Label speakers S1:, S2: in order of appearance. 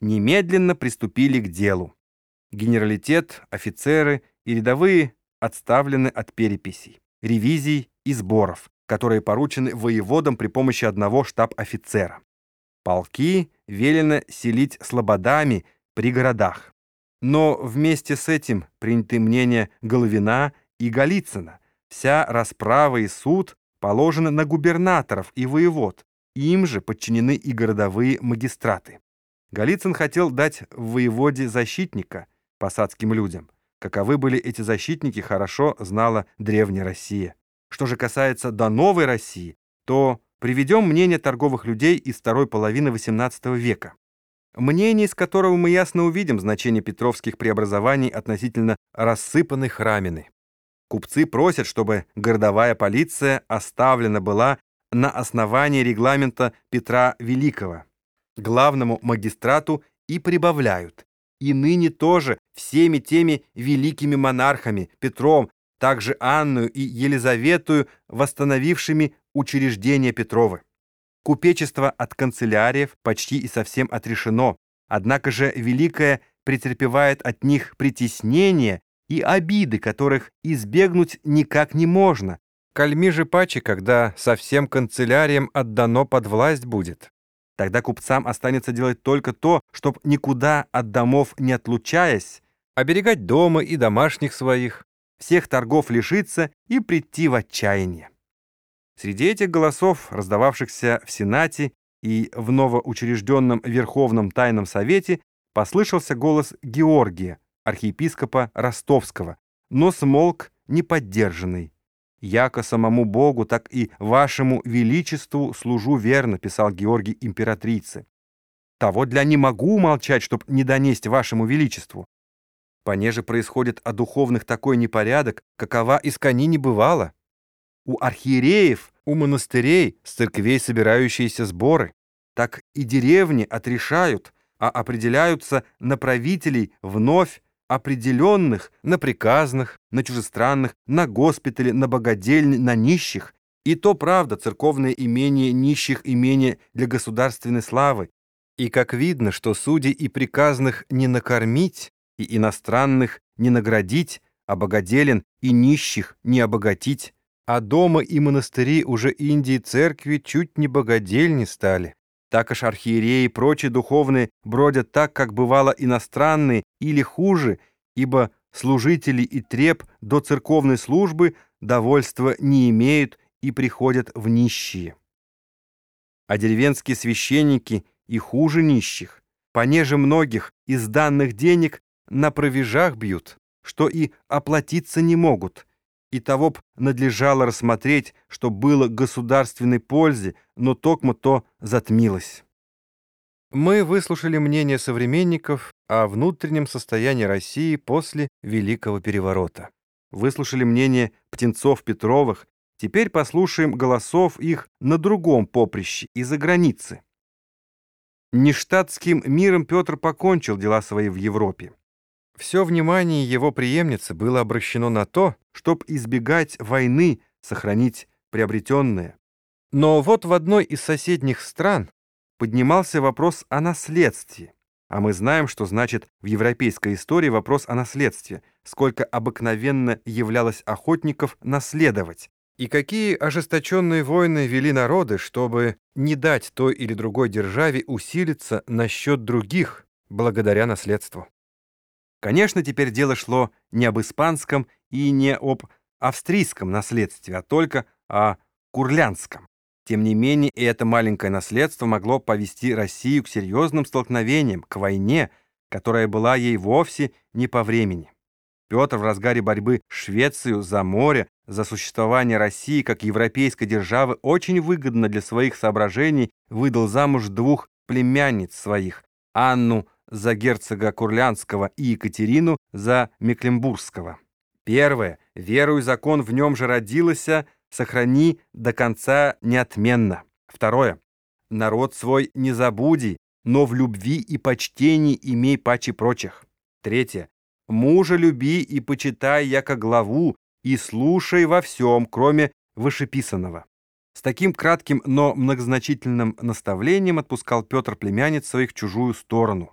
S1: немедленно приступили к делу. Генералитет, офицеры и рядовые отставлены от переписей, ревизий и сборов, которые поручены воеводам при помощи одного штаб-офицера. Полки велено селить слободами при городах. Но вместе с этим приняты мнения Головина и Голицына. Вся расправа и суд положены на губернаторов и воевод. Им же подчинены и городовые магистраты. Голицын хотел дать в воеводе защитника посадским людям. Каковы были эти защитники, хорошо знала древняя Россия. Что же касается до новой России, то приведем мнение торговых людей из второй половины XVIII века. Мнение, из которого мы ясно увидим значение петровских преобразований относительно рассыпанной храмины. Купцы просят, чтобы городовая полиция оставлена была на основании регламента Петра Великого, главному магистрату и прибавляют. И ныне тоже всеми теми великими монархами, Петром, также Анную и Елизаветую, восстановившими учреждения Петровы. Купечество от канцеляриев почти и совсем отрешено, однако же Великое претерпевает от них притеснение и обиды, которых избегнуть никак не можно. Кальми же паче, когда совсем канцеляриям отдано под власть будет. Тогда купцам останется делать только то, чтоб никуда от домов не отлучаясь, оберегать дома и домашних своих, всех торгов лишиться и прийти в отчаяние. Среди этих голосов, раздававшихся в Сенате и в новоучрежденном Верховном Тайном Совете, послышался голос Георгия, архиепископа Ростовского, но смолк неподдержанный. «Яко самому Богу, так и вашему величеству служу верно», писал Георгий императрице. «Того для не могу молчать, чтоб не донесть вашему величеству. Понеже происходит о духовных такой непорядок, какова искони не бывало. У архиереев, у монастырей, с церквей собирающиеся сборы, так и деревни отрешают, а определяются на правителей вновь определенных на приказных, на чужестранных, на госпитале, на богадельне, на нищих. И то правда, церковное имение нищих имение для государственной славы. И как видно, что судей и приказных не накормить, и иностранных не наградить, а богоделен и нищих не обогатить, а дома и монастыри уже Индии церкви чуть не богодельни стали. Так аж архиереи и прочие духовные бродят так, как бывало иностранные, или хуже, ибо служители и треп до церковной службы довольства не имеют и приходят в нищие. А деревенские священники и хуже нищих, понеже многих из данных денег на провежах бьют, что и оплатиться не могут, и того б надлежало рассмотреть, что было государственной пользе, но токмо то затмилось. Мы выслушали мнение современников о внутреннем состоянии России после Великого Переворота. Выслушали мнение птенцов-петровых, теперь послушаем голосов их на другом поприще, из-за границы. Нештатским миром Петр покончил дела свои в Европе. Все внимание его преемницы было обращено на то, чтобы избегать войны, сохранить приобретенное. Но вот в одной из соседних стран поднимался вопрос о наследстве. А мы знаем, что значит в европейской истории вопрос о наследстве, сколько обыкновенно являлось охотников наследовать, и какие ожесточенные войны вели народы, чтобы не дать той или другой державе усилиться насчет других, благодаря наследству. Конечно, теперь дело шло не об испанском и не об австрийском наследстве, а только о курлянском. Тем не менее, и это маленькое наследство могло повести Россию к серьезным столкновениям, к войне, которая была ей вовсе не по времени. Петр в разгаре борьбы с Швецией за море, за существование России как европейской державы очень выгодно для своих соображений выдал замуж двух племянниц своих, Анну за герцога Курлянского и Екатерину за Мекленбургского. Первое. Веру и закон в нем же родилася, сохрани до конца неотменно. Второе. Народ свой не забуди, но в любви и почтении имей паче прочих. Третье. Мужа люби и почитай яко главу, и слушай во всем, кроме вышеписанного. С таким кратким, но многозначительным наставлением отпускал Петр племянниц своих чужую сторону.